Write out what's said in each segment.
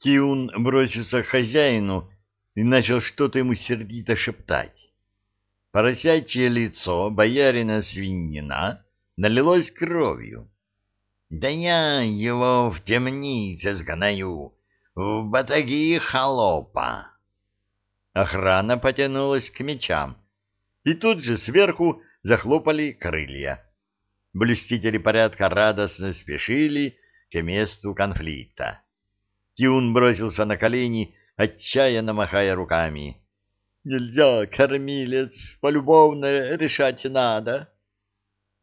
Киун бросился к хозяину и начал что-то ему сердито шептать. Поросячье лицо боярина свинина налилось кровью. Да я его в темнице сгонаю, в батаги холопа. Охрана потянулась к мечам, и тут же сверху захлопали крылья. Блюстители порядка радостно спешили к месту конфликта. Тюн бросился на колени, отчаянно махая руками. — Нельзя, кормилец, полюбовно решать надо.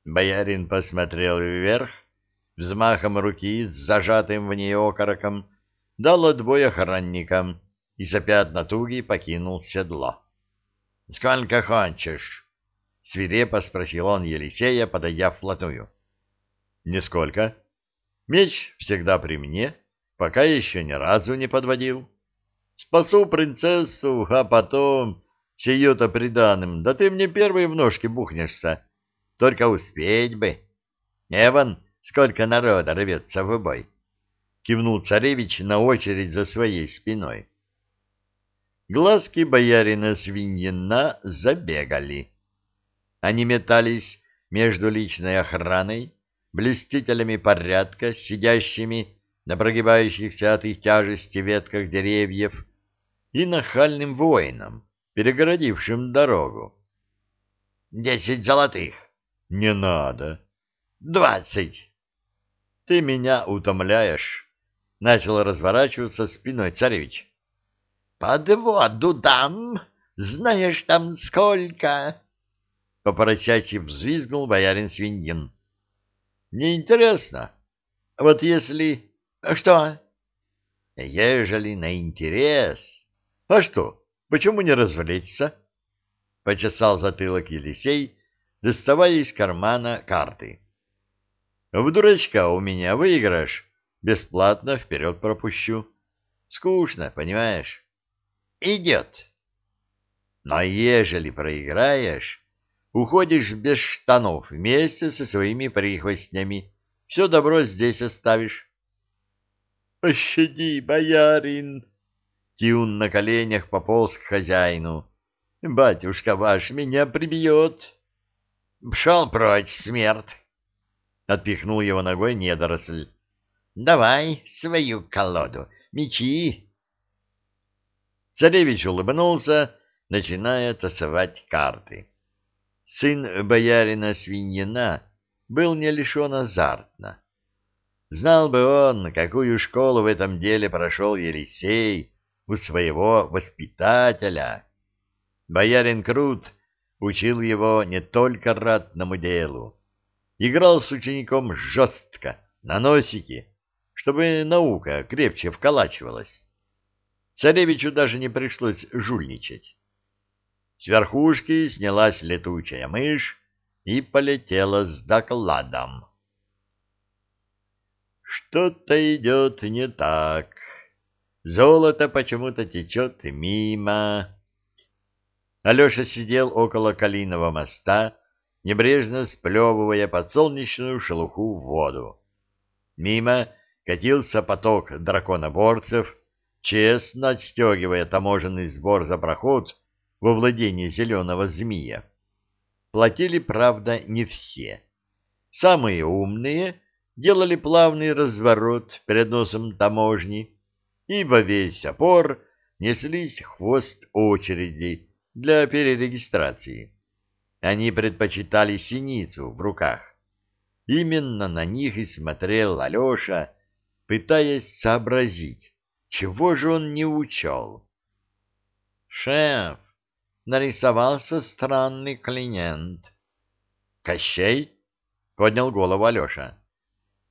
Боярин посмотрел вверх, взмахом руки с зажатым в ней окороком, дал отбой охранникам и сопя от натуги покинул седло. — Сколько хочешь? — свирепо спросил он Елисея, подойдя вплотную. — Нисколько. Меч всегда при мне, пока еще ни разу не подводил. Спасу принцессу, а потом сию-то приданым, да ты мне первый в ножки бухнешься. Только успеть бы. Эван, сколько народа рвется в бой. Кивнул царевич на очередь за своей спиной. Глазки боярина свиньина забегали. Они метались между личной охраной, блестителями порядка, сидящими на прогибающихся от их тяжести ветках деревьев, и нахальным воином, перегородившим дорогу. «Десять золотых!» «Не надо!» «Двадцать!» «Ты меня утомляешь!» — начал разворачиваться спиной царевич. «Под воду дам! Знаешь там сколько!» По поросячьи взвизгнул боярин свиньин. «Неинтересно. Вот если...» «Что?» «Ежели на интерес...» «А что, почему не развлечься?» Почесал затылок Елисей, доставая из кармана карты. «В дурачка у меня выиграешь, бесплатно вперед пропущу. Скучно, понимаешь?» «Идет». «Но ежели проиграешь, уходишь без штанов вместе со своими прихвостнями, все добро здесь оставишь». «Пощади, боярин!» Тиун на коленях пополз к хозяину. «Батюшка ваш меня прибьет!» «Пшел прочь, смерть!» — отпихнул его ногой недоросль. «Давай свою колоду, мечи!» Царевич улыбнулся, начиная тасовать карты. Сын боярина Свиньина был не лишен азартно. Знал бы он, какую школу в этом деле прошел Елисей, у своего воспитателя. Боярин Крут учил его не только ратному делу. Играл с учеником жестко, на носике, чтобы наука крепче вколачивалась. Царевичу даже не пришлось жульничать. С верхушки снялась летучая мышь и полетела с докладом. Что-то идет не так. Золото почему-то течет мимо. Алеша сидел около Калиного моста, небрежно сплевывая подсолнечную шелуху в воду. Мимо катился поток драконоборцев, честно отстегивая таможенный сбор за проход во владение зеленого змея. Платили, правда, не все. Самые умные делали плавный разворот перед носом таможни, и во весь опор неслись хвост очереди для перерегистрации. Они предпочитали синицу в руках. Именно на них и смотрел Алеша, пытаясь сообразить, чего же он не учел. «Шеф, нарисовался странный клиент». «Кощей?» — поднял голову Алеша.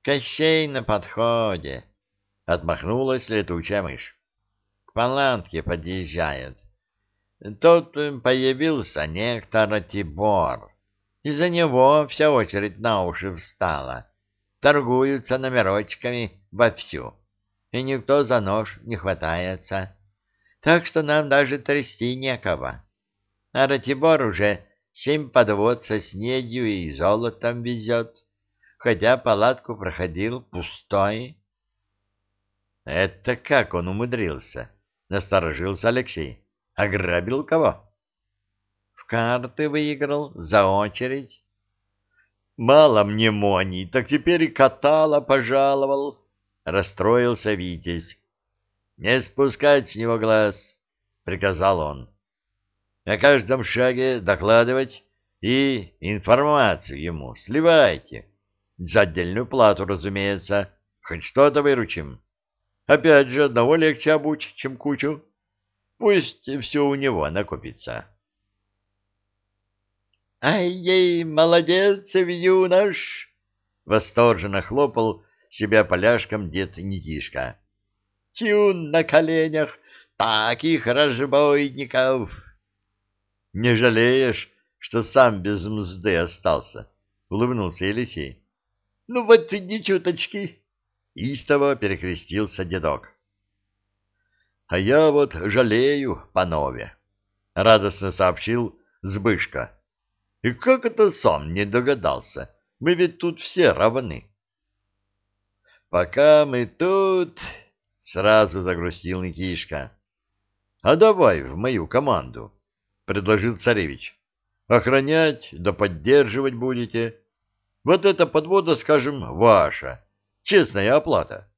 «Кощей на подходе», Отмахнулась летучая мышь. К палатке подъезжает. Тут появился некто Ратибор. Из-за него вся очередь на уши встала. Торгуются номерочками вовсю, и никто за нож не хватается. Так что нам даже трясти некого. А Ратибор уже семь подвод со снедью и золотом везет, хотя палатку проходил пустой. Это как он умудрился? Насторожился Алексей. Ограбил кого? В карты выиграл, за очередь. Мало мне мони, так теперь и катала пожаловал. Расстроился Витязь. Не спускать с него глаз, приказал он. На каждом шаге докладывать и информацию ему сливайте. За отдельную плату, разумеется. Хоть что-то выручим. Опять же, одного легче обучить, чем кучу. Пусть все у него накопится. «Ай-ей, молодец, юнош!» — восторженно хлопал себя поляшком дед Никишка. «Тюн на коленях, таких разбойников!» «Не жалеешь, что сам без мзды остался?» — улыбнулся Елисей. «Ну вот ни чуточки!» — истово перекрестился дедок. «А я вот жалею, панове!» — радостно сообщил Збышка. И как это сам не догадался? Мы ведь тут все равны. Пока мы тут... Сразу загрустил Никишка. А давай в мою команду, предложил царевич. Охранять да поддерживать будете. Вот эта подвода, скажем, ваша. Честная оплата.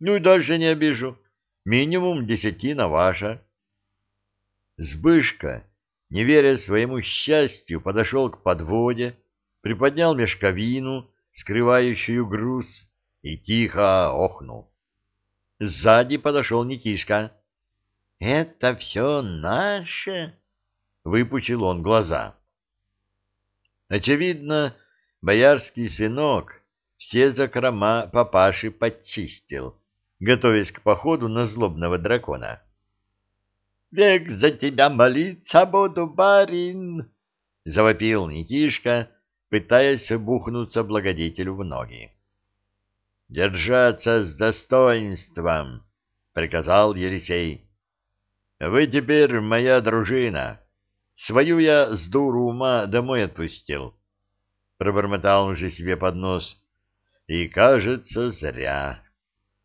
Ну и дальше не обижу. Минимум десятина ваша. Сбышка не веря своему счастью, подошел к подводе, приподнял мешковину, скрывающую груз, и тихо охнул. Сзади подошел Никишка. — Это все наше? — выпучил он глаза. Очевидно, боярский сынок все закрома папаши подчистил, готовясь к походу на злобного дракона. Век за тебя молиться буду, барин! — завопил Никишка, пытаясь бухнуться благодетелю в ноги. — Держаться с достоинством! — приказал Елисей. — Вы теперь моя дружина. Свою я с дуру ума домой отпустил. Пробормотал он же себе под нос. И, кажется, зря.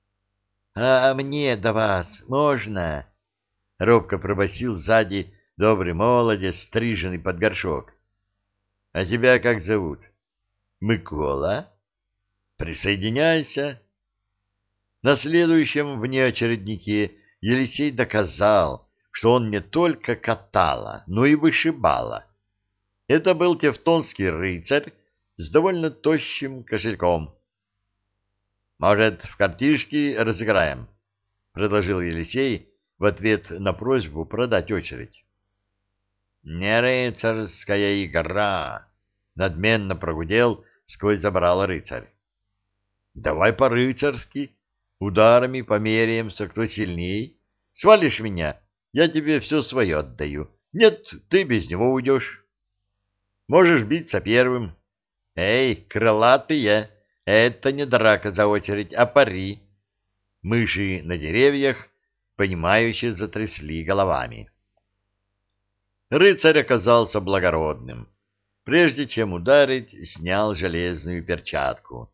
— А мне до вас можно? — робко пробасил сзади добрый молодец, стриженный под горшок. — А тебя как зовут? — Микола. — Присоединяйся. На следующем внеочереднике Елисей доказал, что он не только катала, но и вышибала. Это был тевтонский рыцарь с довольно тощим кошельком. — Может, в картишки разыграем? — предложил Елисей, в ответ на просьбу продать очередь. «Не рыцарская игра!» — надменно прогудел сквозь забрал рыцарь. «Давай по-рыцарски, ударами померяемся, кто сильней. Свалишь меня, я тебе все свое отдаю. Нет, ты без него уйдешь. Можешь биться первым. Эй, крылатые, это не драка за очередь, а пари. Мыши на деревьях понимающе затрясли головами. Рыцарь оказался благородным. Прежде чем ударить, снял железную перчатку.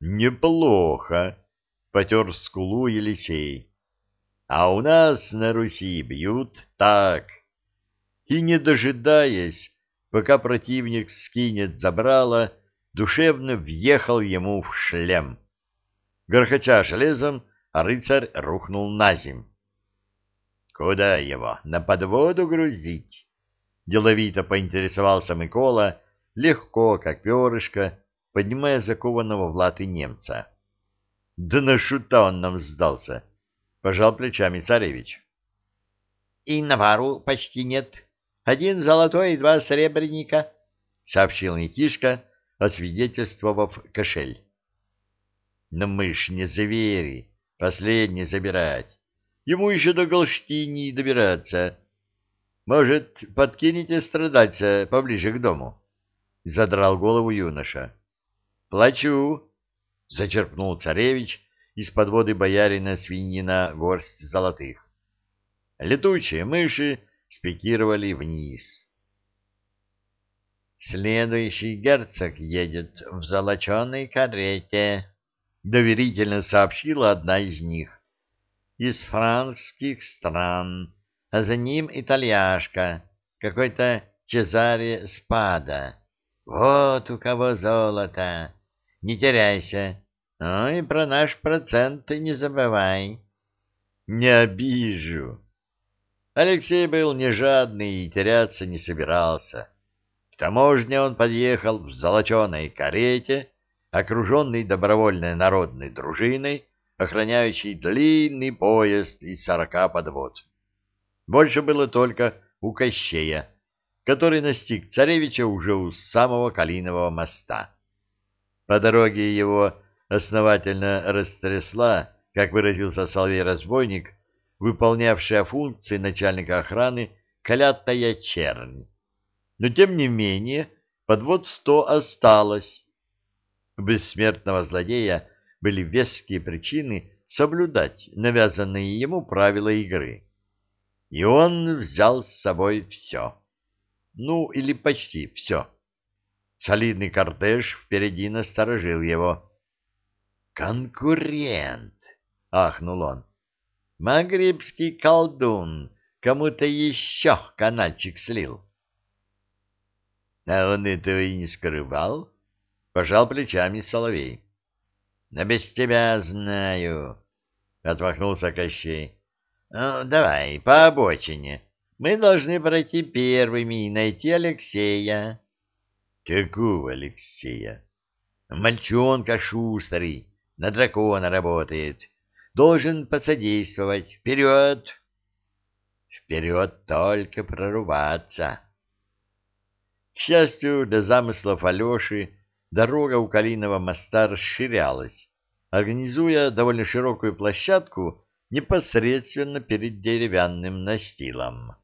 «Неплохо!» — потер скулу Елисей. «А у нас на Руси бьют так!» И, не дожидаясь, пока противник скинет забрало, душевно въехал ему в шлем. Горхача железом, а рыцарь рухнул на земь. «Куда его? На подводу грузить?» Деловито поинтересовался Микола, легко, как перышко, поднимая закованного в латы немца. «Да на шута он нам сдался!» — пожал плечами царевич. «И навару почти нет. Один золотой и два серебряника», — сообщил Никишка, освидетельствовав кошель. «Но мы ж не звери!» Последний забирать. Ему еще до Голштини добираться. Может, подкинете страдаться поближе к дому? Задрал голову юноша. Плачу, зачерпнул царевич из под воды боярина свинина горсть золотых. Летучие мыши спикировали вниз. Следующий герцог едет в золоченой карете, доверительно сообщила одна из них. Из франкских стран, а за ним итальяшка, какой-то Чезаре Спада. Вот у кого золото. Не теряйся. Ну и про наш процент не забывай. Не обижу. Алексей был не жадный и теряться не собирался. К таможне он подъехал в золоченой карете, окруженный добровольной народной дружиной, охраняющей длинный поезд из сорока подвод. Больше было только у Кощея, который настиг царевича уже у самого Калинового моста. По дороге его основательно растрясла, как выразился Соловей-разбойник, выполнявшая функции начальника охраны колятая чернь. Но, тем не менее, подвод сто осталось. У бессмертного злодея были веские причины соблюдать навязанные ему правила игры. И он взял с собой все. Ну, или почти все. Солидный кортеж впереди насторожил его. «Конкурент!» — ахнул он. «Магрибский колдун кому-то еще канальчик слил». «А он этого и не скрывал?» — пожал плечами Соловей. «Да без тебя знаю», — отмахнулся Кощей. «Ну, давай, по обочине. Мы должны пройти первыми и найти Алексея». «Какого Алексея?» «Мальчонка шустрый, на дракона работает. Должен посодействовать. Вперед!» «Вперед только прорваться!» К счастью, до замыслов Алеши дорога у Калиного моста расширялась, организуя довольно широкую площадку непосредственно перед деревянным настилом.